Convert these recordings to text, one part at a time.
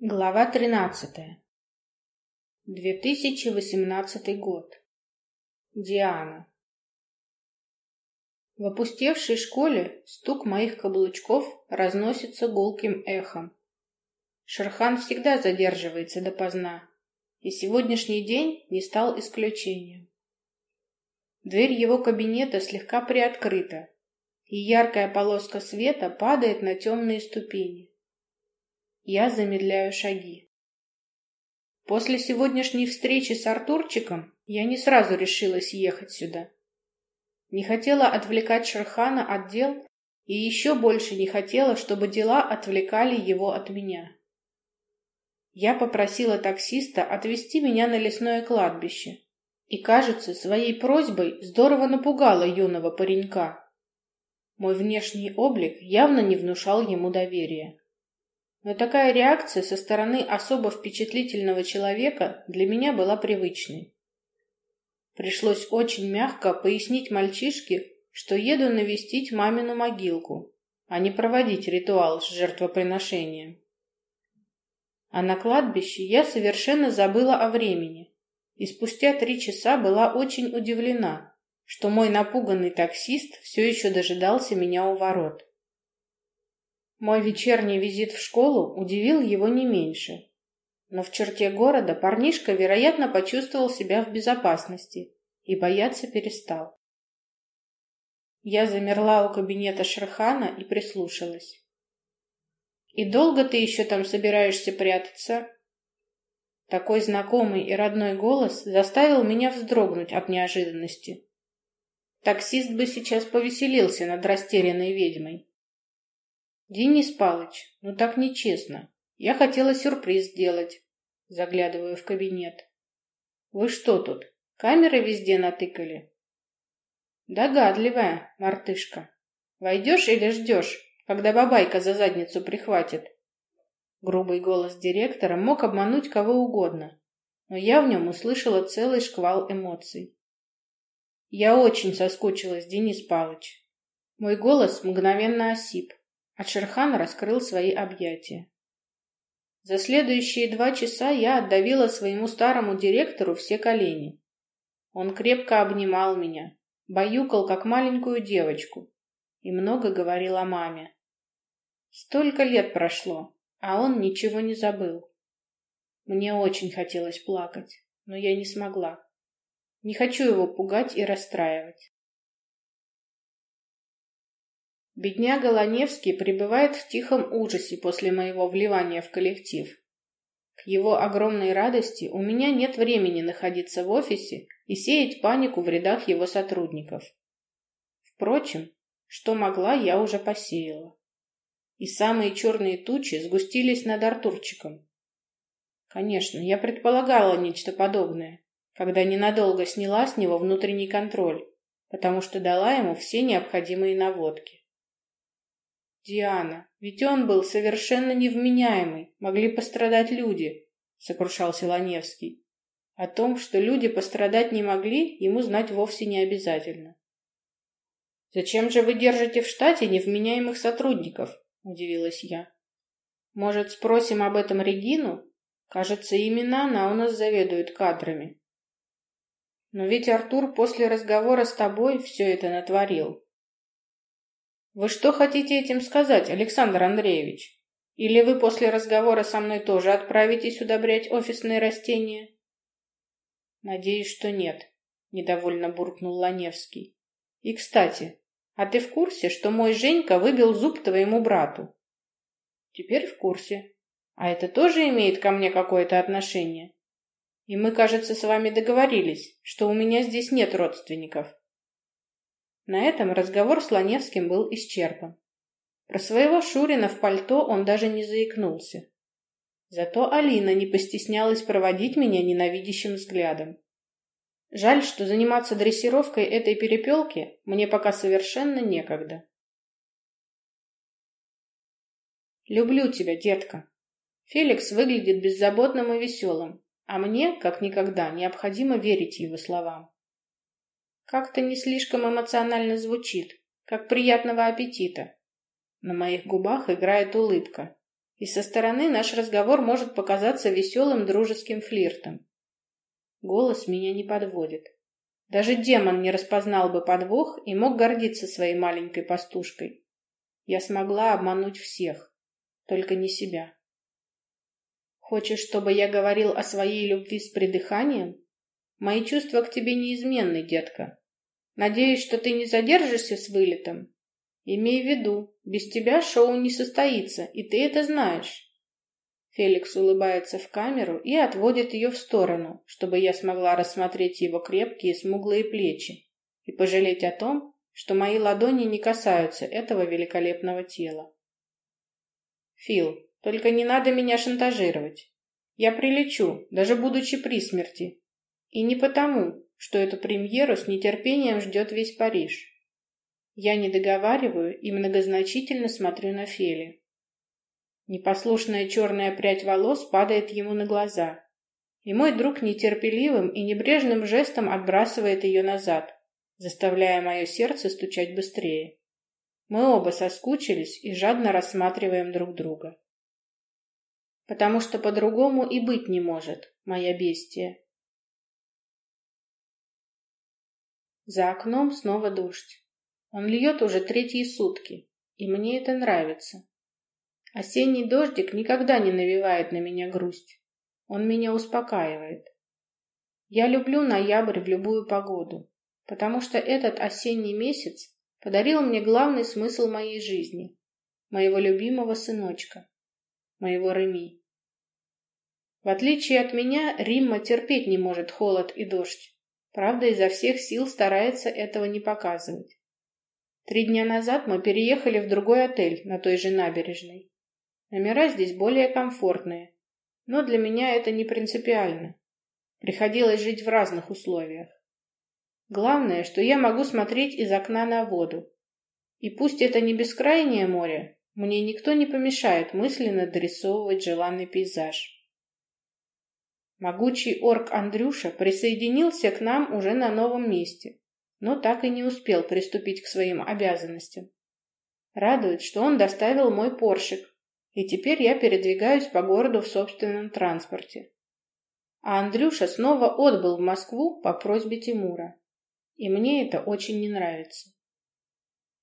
Глава 13. 2018 год. Диана. В опустевшей школе стук моих каблучков разносится гулким эхом. Шерхан всегда задерживается допоздна, и сегодняшний день не стал исключением. Дверь его кабинета слегка приоткрыта, и яркая полоска света падает на темные ступени. Я замедляю шаги. После сегодняшней встречи с Артурчиком я не сразу решилась ехать сюда. Не хотела отвлекать Шерхана от дел и еще больше не хотела, чтобы дела отвлекали его от меня. Я попросила таксиста отвезти меня на лесное кладбище и, кажется, своей просьбой здорово напугала юного паренька. Мой внешний облик явно не внушал ему доверия. Но такая реакция со стороны особо впечатлительного человека для меня была привычной. Пришлось очень мягко пояснить мальчишке, что еду навестить мамину могилку, а не проводить ритуал с жертвоприношением. А на кладбище я совершенно забыла о времени, и спустя три часа была очень удивлена, что мой напуганный таксист все еще дожидался меня у ворот. Мой вечерний визит в школу удивил его не меньше. Но в черте города парнишка, вероятно, почувствовал себя в безопасности и бояться перестал. Я замерла у кабинета Шерхана и прислушалась. «И долго ты еще там собираешься прятаться?» Такой знакомый и родной голос заставил меня вздрогнуть от неожиданности. Таксист бы сейчас повеселился над растерянной ведьмой. Денис Палыч, ну так нечестно. Я хотела сюрприз сделать. Заглядываю в кабинет. Вы что тут, камеры везде натыкали? Догадливая, мартышка. Войдешь или ждешь, когда бабайка за задницу прихватит? Грубый голос директора мог обмануть кого угодно, но я в нем услышала целый шквал эмоций. Я очень соскучилась, Денис Павлович. Мой голос мгновенно осип. А Шерхан раскрыл свои объятия. За следующие два часа я отдавила своему старому директору все колени. Он крепко обнимал меня, баюкал, как маленькую девочку, и много говорил о маме. Столько лет прошло, а он ничего не забыл. Мне очень хотелось плакать, но я не смогла. Не хочу его пугать и расстраивать. Бедняга Ланевский пребывает в тихом ужасе после моего вливания в коллектив. К его огромной радости у меня нет времени находиться в офисе и сеять панику в рядах его сотрудников. Впрочем, что могла, я уже посеяла. И самые черные тучи сгустились над Артурчиком. Конечно, я предполагала нечто подобное, когда ненадолго сняла с него внутренний контроль, потому что дала ему все необходимые наводки. Диана, ведь он был совершенно невменяемый, могли пострадать люди, сокрушался Ланевский. О том, что люди пострадать не могли, ему знать вовсе не обязательно. Зачем же вы держите в штате невменяемых сотрудников? удивилась я. Может, спросим об этом Регину? Кажется, именно она у нас заведует кадрами. Но ведь Артур после разговора с тобой все это натворил. Вы что хотите этим сказать, Александр Андреевич? Или вы после разговора со мной тоже отправитесь удобрять офисные растения? Надеюсь, что нет, недовольно буркнул Ланевский. И, кстати, а ты в курсе, что мой Женька выбил зуб твоему брату? Теперь в курсе. А это тоже имеет ко мне какое-то отношение? И мы, кажется, с вами договорились, что у меня здесь нет родственников. На этом разговор с Ланевским был исчерпан. Про своего Шурина в пальто он даже не заикнулся. Зато Алина не постеснялась проводить меня ненавидящим взглядом. Жаль, что заниматься дрессировкой этой перепелки мне пока совершенно некогда. «Люблю тебя, детка». Феликс выглядит беззаботным и веселым, а мне, как никогда, необходимо верить его словам. Как-то не слишком эмоционально звучит, как приятного аппетита. На моих губах играет улыбка, и со стороны наш разговор может показаться веселым дружеским флиртом. Голос меня не подводит. Даже демон не распознал бы подвох и мог гордиться своей маленькой пастушкой. Я смогла обмануть всех, только не себя. Хочешь, чтобы я говорил о своей любви с придыханием? Мои чувства к тебе неизменны, детка. Надеюсь, что ты не задержишься с вылетом. Имей в виду, без тебя шоу не состоится, и ты это знаешь. Феликс улыбается в камеру и отводит ее в сторону, чтобы я смогла рассмотреть его крепкие смуглые плечи и пожалеть о том, что мои ладони не касаются этого великолепного тела. Фил, только не надо меня шантажировать. Я прилечу, даже будучи при смерти. И не потому, что эту премьеру с нетерпением ждет весь Париж. Я не договариваю и многозначительно смотрю на Фели. Непослушная черная прядь волос падает ему на глаза, и мой друг нетерпеливым и небрежным жестом отбрасывает ее назад, заставляя мое сердце стучать быстрее. Мы оба соскучились и жадно рассматриваем друг друга. Потому что по-другому и быть не может, моя бестия. За окном снова дождь. Он льет уже третьи сутки, и мне это нравится. Осенний дождик никогда не навевает на меня грусть. Он меня успокаивает. Я люблю ноябрь в любую погоду, потому что этот осенний месяц подарил мне главный смысл моей жизни, моего любимого сыночка, моего Реми. В отличие от меня, Римма терпеть не может холод и дождь. Правда, изо всех сил старается этого не показывать. Три дня назад мы переехали в другой отель на той же набережной. Номера здесь более комфортные, но для меня это не принципиально. Приходилось жить в разных условиях. Главное, что я могу смотреть из окна на воду. И пусть это не бескрайнее море, мне никто не помешает мысленно дорисовывать желанный пейзаж. Могучий орк Андрюша присоединился к нам уже на новом месте, но так и не успел приступить к своим обязанностям. Радует, что он доставил мой поршик, и теперь я передвигаюсь по городу в собственном транспорте. А Андрюша снова отбыл в Москву по просьбе Тимура, и мне это очень не нравится.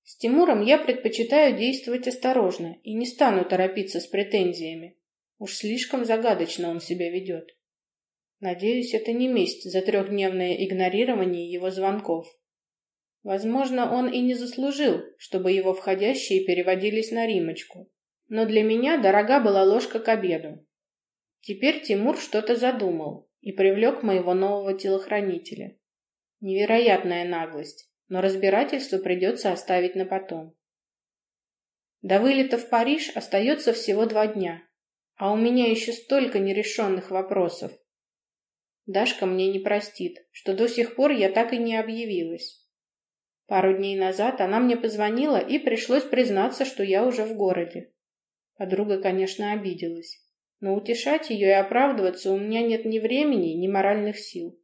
С Тимуром я предпочитаю действовать осторожно и не стану торопиться с претензиями. Уж слишком загадочно он себя ведет. Надеюсь, это не месть за трехдневное игнорирование его звонков. Возможно, он и не заслужил, чтобы его входящие переводились на Римочку. Но для меня дорога была ложка к обеду. Теперь Тимур что-то задумал и привлек моего нового телохранителя. Невероятная наглость, но разбирательство придется оставить на потом. До вылета в Париж остается всего два дня, а у меня еще столько нерешенных вопросов. Дашка мне не простит, что до сих пор я так и не объявилась. Пару дней назад она мне позвонила, и пришлось признаться, что я уже в городе. Подруга, конечно, обиделась, но утешать ее и оправдываться у меня нет ни времени, ни моральных сил.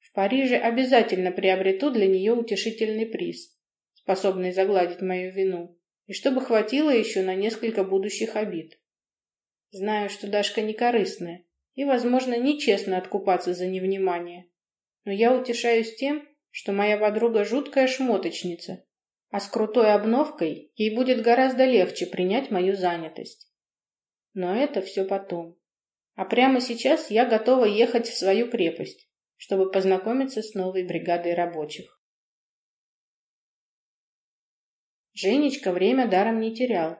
В Париже обязательно приобрету для нее утешительный приз, способный загладить мою вину, и чтобы хватило еще на несколько будущих обид. Знаю, что Дашка не корыстная, и, возможно, нечестно откупаться за невнимание. Но я утешаюсь тем, что моя подруга жуткая шмоточница, а с крутой обновкой ей будет гораздо легче принять мою занятость. Но это все потом. А прямо сейчас я готова ехать в свою крепость, чтобы познакомиться с новой бригадой рабочих. Женечка время даром не терял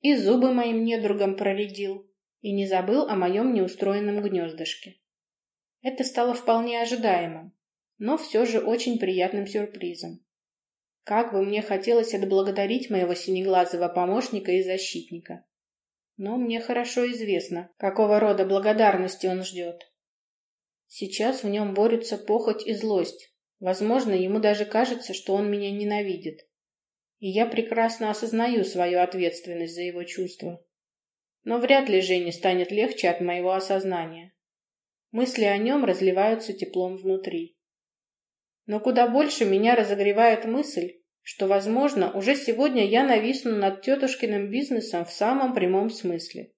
и зубы моим недругам проредил, и не забыл о моем неустроенном гнездышке. Это стало вполне ожидаемым, но все же очень приятным сюрпризом. Как бы мне хотелось отблагодарить моего синеглазого помощника и защитника. Но мне хорошо известно, какого рода благодарности он ждет. Сейчас в нем борются похоть и злость. Возможно, ему даже кажется, что он меня ненавидит. И я прекрасно осознаю свою ответственность за его чувства. Но вряд ли Жене станет легче от моего осознания. Мысли о нем разливаются теплом внутри. Но куда больше меня разогревает мысль, что, возможно, уже сегодня я нависну над тетушкиным бизнесом в самом прямом смысле.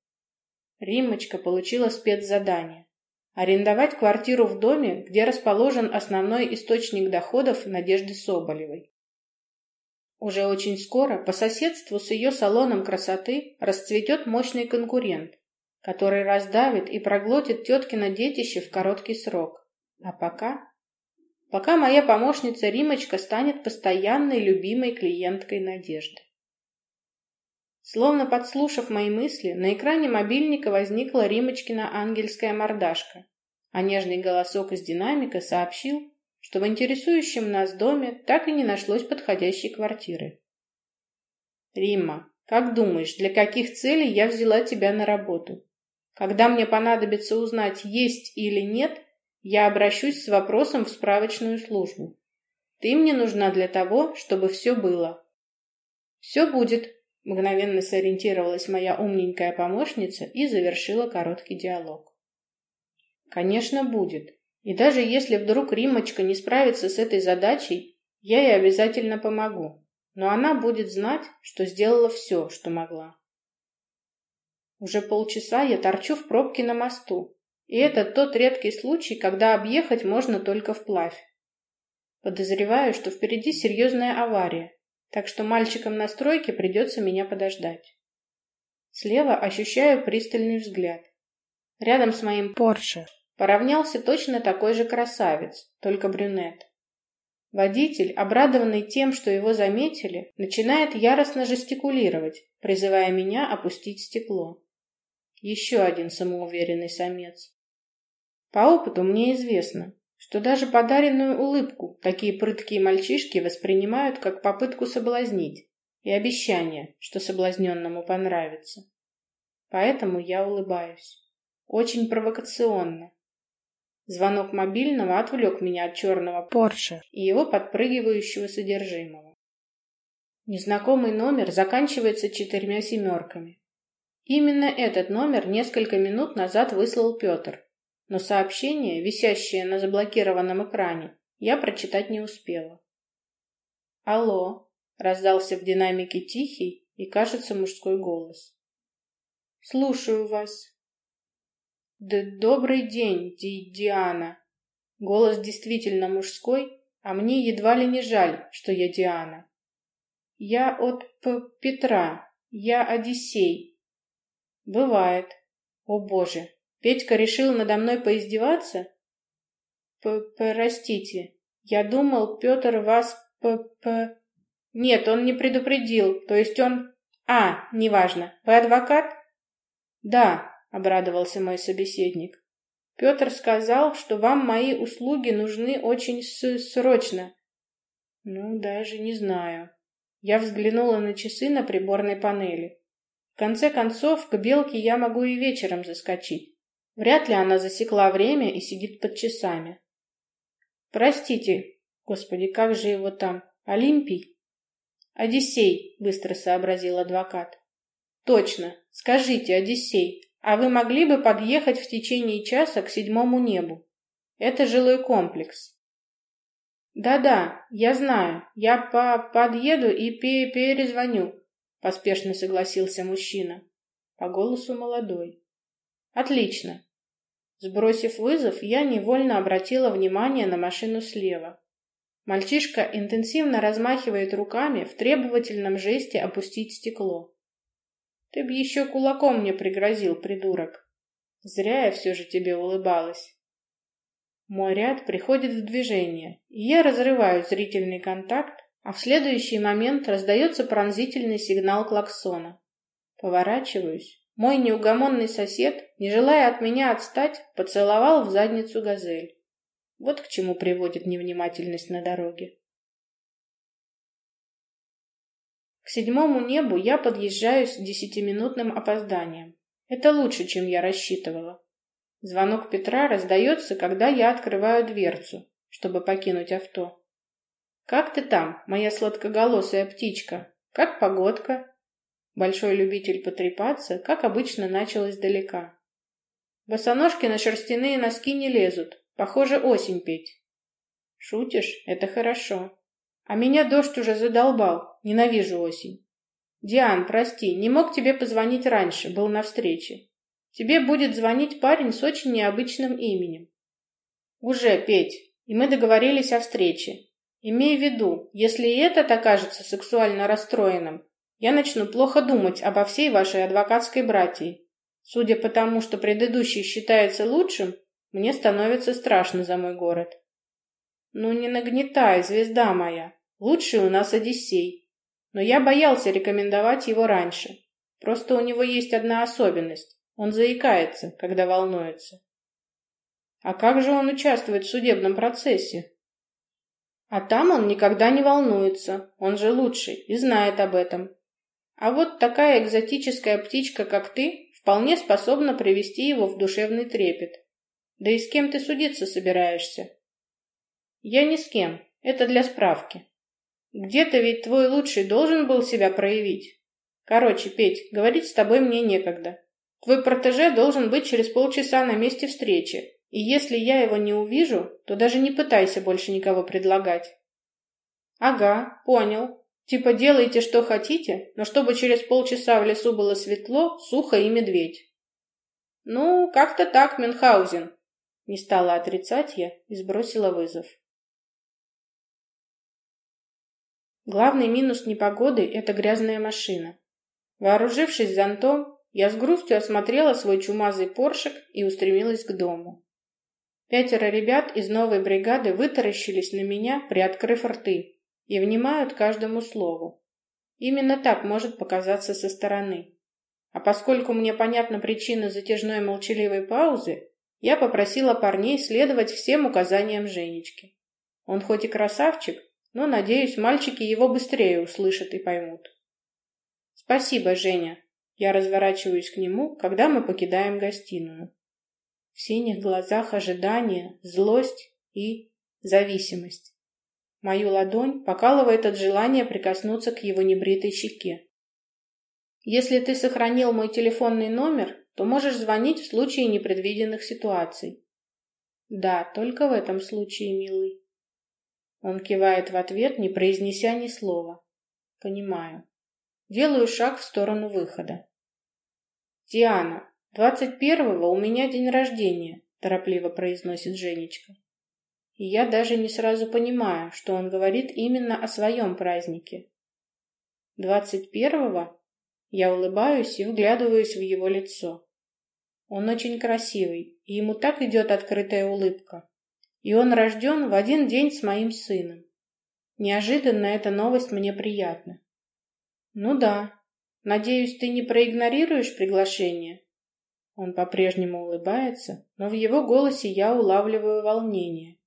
Риммочка получила спецзадание – арендовать квартиру в доме, где расположен основной источник доходов Надежды Соболевой. Уже очень скоро по соседству с ее салоном красоты расцветет мощный конкурент, который раздавит и проглотит теткино детище в короткий срок. А пока... Пока моя помощница Римочка станет постоянной любимой клиенткой Надежды. Словно подслушав мои мысли, на экране мобильника возникла Римочкина ангельская мордашка, а нежный голосок из динамика сообщил, что в интересующем нас доме так и не нашлось подходящей квартиры. «Римма, как думаешь, для каких целей я взяла тебя на работу? Когда мне понадобится узнать, есть или нет, я обращусь с вопросом в справочную службу. Ты мне нужна для того, чтобы все было». «Все будет», — мгновенно сориентировалась моя умненькая помощница и завершила короткий диалог. «Конечно, будет. И даже если вдруг Римочка не справится с этой задачей, я ей обязательно помогу. Но она будет знать, что сделала все, что могла. Уже полчаса я торчу в пробке на мосту. И это тот редкий случай, когда объехать можно только вплавь. Подозреваю, что впереди серьезная авария, так что мальчикам на стройке придется меня подождать. Слева ощущаю пристальный взгляд. Рядом с моим Порше Поравнялся точно такой же красавец, только брюнет. Водитель, обрадованный тем, что его заметили, начинает яростно жестикулировать, призывая меня опустить стекло. Еще один самоуверенный самец. По опыту мне известно, что даже подаренную улыбку такие прыткие мальчишки воспринимают как попытку соблазнить и обещание, что соблазненному понравится. Поэтому я улыбаюсь. Очень провокационно, Звонок мобильного отвлек меня от черного Порше и его подпрыгивающего содержимого. Незнакомый номер заканчивается четырьмя семерками. Именно этот номер несколько минут назад выслал Петр, но сообщение, висящее на заблокированном экране, я прочитать не успела. «Алло», — раздался в динамике тихий и, кажется, мужской голос. «Слушаю вас», да добрый день, Ди Диана. Голос действительно мужской, а мне едва ли не жаль, что я Диана. Я от П Петра. Я Одиссей. Бывает. О, боже. Петька решил надо мной поиздеваться? П Простите. Я думал, Петр вас П П Нет, он не предупредил. То есть он А, неважно. Вы адвокат? Да, обрадовался мой собеседник. Петр сказал, что вам мои услуги нужны очень срочно. Ну, даже не знаю. Я взглянула на часы на приборной панели. В конце концов, к Белке я могу и вечером заскочить. Вряд ли она засекла время и сидит под часами. Простите, господи, как же его там? Олимпий? Одиссей, быстро сообразил адвокат. Точно. Скажите, Одиссей, а вы могли бы подъехать в течение часа к седьмому небу? Это жилой комплекс. Да-да, я знаю. Я по подъеду и пе перезвоню, поспешно согласился мужчина. По голосу молодой. Отлично. Сбросив вызов, я невольно обратила внимание на машину слева. Мальчишка интенсивно размахивает руками в требовательном жесте опустить стекло. Ты б еще кулаком мне пригрозил, придурок. Зря я все же тебе улыбалась. Мой ряд приходит в движение, и я разрываю зрительный контакт, а в следующий момент раздается пронзительный сигнал клаксона. Поворачиваюсь. Мой неугомонный сосед, не желая от меня отстать, поцеловал в задницу газель. Вот к чему приводит невнимательность на дороге. Седьмому небу я подъезжаю с десятиминутным опозданием. Это лучше, чем я рассчитывала. Звонок Петра раздается, когда я открываю дверцу, чтобы покинуть авто. «Как ты там, моя сладкоголосая птичка? Как погодка?» Большой любитель потрепаться, как обычно, начал издалека. Босоножки на шерстяные носки не лезут. Похоже, осень петь. Шутишь? Это хорошо. А меня дождь уже задолбал. Ненавижу осень. Диан, прости, не мог тебе позвонить раньше, был на встрече. Тебе будет звонить парень с очень необычным именем. Уже, Петь, и мы договорились о встрече. Имей в виду, если и этот окажется сексуально расстроенным, я начну плохо думать обо всей вашей адвокатской братьи. Судя по тому, что предыдущий считается лучшим, мне становится страшно за мой город. Ну не нагнетай, звезда моя. Лучший у нас Одиссей. Но я боялся рекомендовать его раньше. Просто у него есть одна особенность. Он заикается, когда волнуется. А как же он участвует в судебном процессе? А там он никогда не волнуется. Он же лучший и знает об этом. А вот такая экзотическая птичка, как ты, вполне способна привести его в душевный трепет. Да и с кем ты судиться собираешься? Я ни с кем. Это для справки. Где-то ведь твой лучший должен был себя проявить. Короче, Петь, говорить с тобой мне некогда. Твой протеже должен быть через полчаса на месте встречи, и если я его не увижу, то даже не пытайся больше никого предлагать. Ага, понял. Типа делайте, что хотите, но чтобы через полчаса в лесу было светло, сухо и медведь. Ну, как-то так, Мюнхгаузен. Не стала отрицать я и сбросила вызов. Главный минус непогоды — это грязная машина. Вооружившись зонтом, я с грустью осмотрела свой чумазый поршик и устремилась к дому. Пятеро ребят из новой бригады вытаращились на меня, приоткрыв рты, и внимают каждому слову. Именно так может показаться со стороны. А поскольку мне понятна причина затяжной молчаливой паузы, я попросила парней следовать всем указаниям Женечки. Он хоть и красавчик, но, надеюсь, мальчики его быстрее услышат и поймут. Спасибо, Женя. Я разворачиваюсь к нему, когда мы покидаем гостиную. В синих глазах ожидание, злость и зависимость. Мою ладонь покалывает от желания прикоснуться к его небритой щеке. Если ты сохранил мой телефонный номер, то можешь звонить в случае непредвиденных ситуаций. Да, только в этом случае, милый. Он кивает в ответ, не произнеся ни слова. Понимаю. Делаю шаг в сторону выхода. «Диана, двадцать первого у меня день рождения», — торопливо произносит Женечка. И я даже не сразу понимаю, что он говорит именно о своем празднике. «Двадцать первого?» Я улыбаюсь и вглядываюсь в его лицо. Он очень красивый, и ему так идет открытая улыбка и он рожден в один день с моим сыном. Неожиданно эта новость мне приятна. Ну да. Надеюсь, ты не проигнорируешь приглашение? Он по-прежнему улыбается, но в его голосе я улавливаю волнение.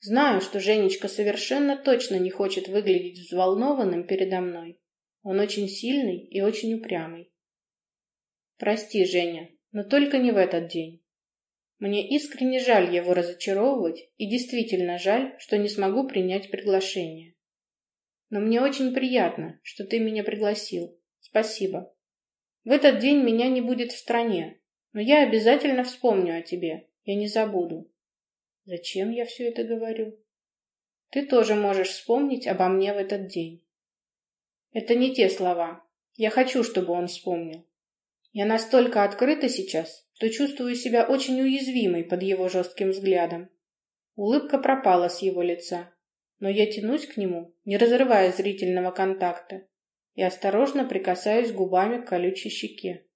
Знаю, что Женечка совершенно точно не хочет выглядеть взволнованным передо мной. Он очень сильный и очень упрямый. Прости, Женя, но только не в этот день. Мне искренне жаль его разочаровывать и действительно жаль, что не смогу принять приглашение. Но мне очень приятно, что ты меня пригласил. Спасибо. В этот день меня не будет в стране, но я обязательно вспомню о тебе. Я не забуду. Зачем я все это говорю? Ты тоже можешь вспомнить обо мне в этот день. Это не те слова. Я хочу, чтобы он вспомнил. Я настолько открыта сейчас, что чувствую себя очень уязвимой под его жестким взглядом. Улыбка пропала с его лица, но я тянусь к нему, не разрывая зрительного контакта, и осторожно прикасаюсь губами к колючей щеке.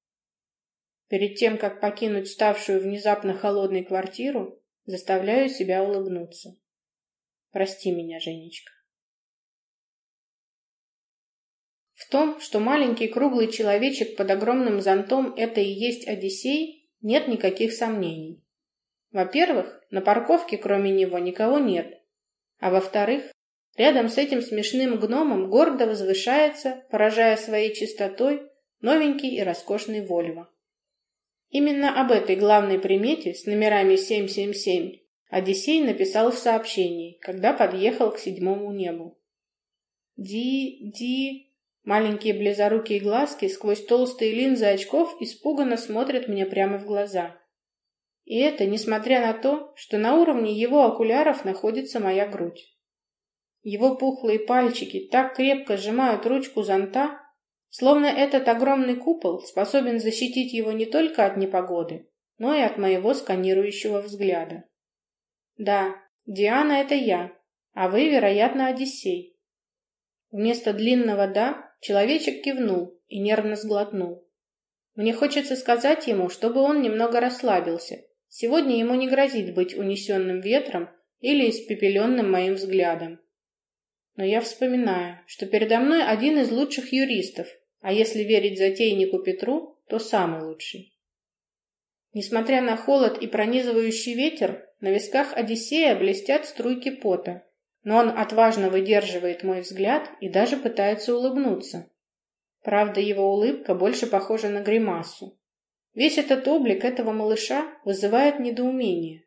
Перед тем, как покинуть ставшую внезапно холодной квартиру, заставляю себя улыбнуться. Прости меня, Женечка. В том, что маленький круглый человечек под огромным зонтом – это и есть Одиссей, нет никаких сомнений. Во-первых, на парковке кроме него никого нет. А во-вторых, рядом с этим смешным гномом гордо возвышается, поражая своей чистотой, новенький и роскошный Вольво. Именно об этой главной примете с номерами 777 Одиссей написал в сообщении, когда подъехал к седьмому небу. «Ди... Ди... Маленькие близорукие глазки сквозь толстые линзы очков испуганно смотрят мне прямо в глаза. И это несмотря на то, что на уровне его окуляров находится моя грудь. Его пухлые пальчики так крепко сжимают ручку зонта, словно этот огромный купол способен защитить его не только от непогоды, но и от моего сканирующего взгляда. Да, Диана — это я, а вы, вероятно, Одиссей. Вместо длинного «да» человечек кивнул и нервно сглотнул. Мне хочется сказать ему, чтобы он немного расслабился. Сегодня ему не грозит быть унесенным ветром или испепеленным моим взглядом. Но я вспоминаю, что передо мной один из лучших юристов, а если верить затейнику Петру, то самый лучший. Несмотря на холод и пронизывающий ветер, на висках Одиссея блестят струйки пота, но он отважно выдерживает мой взгляд и даже пытается улыбнуться. Правда, его улыбка больше похожа на гримасу. Весь этот облик этого малыша вызывает недоумение.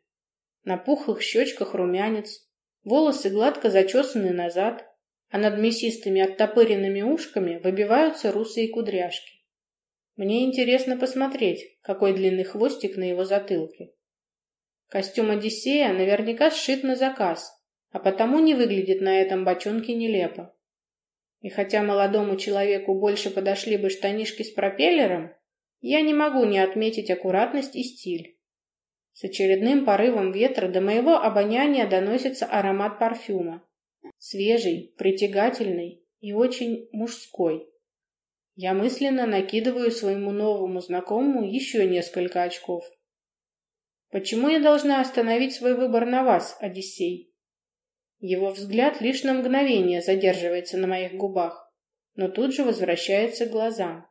На пухлых щечках румянец, волосы гладко зачесаны назад, а над мясистыми оттопыренными ушками выбиваются русые кудряшки. Мне интересно посмотреть, какой длинный хвостик на его затылке. Костюм Одиссея наверняка сшит на заказ, а потому не выглядит на этом бочонке нелепо. И хотя молодому человеку больше подошли бы штанишки с пропеллером, я не могу не отметить аккуратность и стиль. С очередным порывом ветра до моего обоняния доносится аромат парфюма. Свежий, притягательный и очень мужской. Я мысленно накидываю своему новому знакомому еще несколько очков. Почему я должна остановить свой выбор на вас, Одиссей? Его взгляд лишь на мгновение задерживается на моих губах, но тут же возвращается к глазам.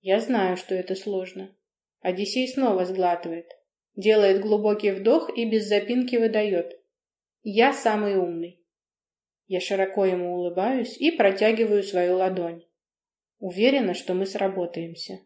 Я знаю, что это сложно. Одиссей снова сглатывает, делает глубокий вдох и без запинки выдает. Я самый умный. Я широко ему улыбаюсь и протягиваю свою ладонь. Уверена, что мы сработаемся.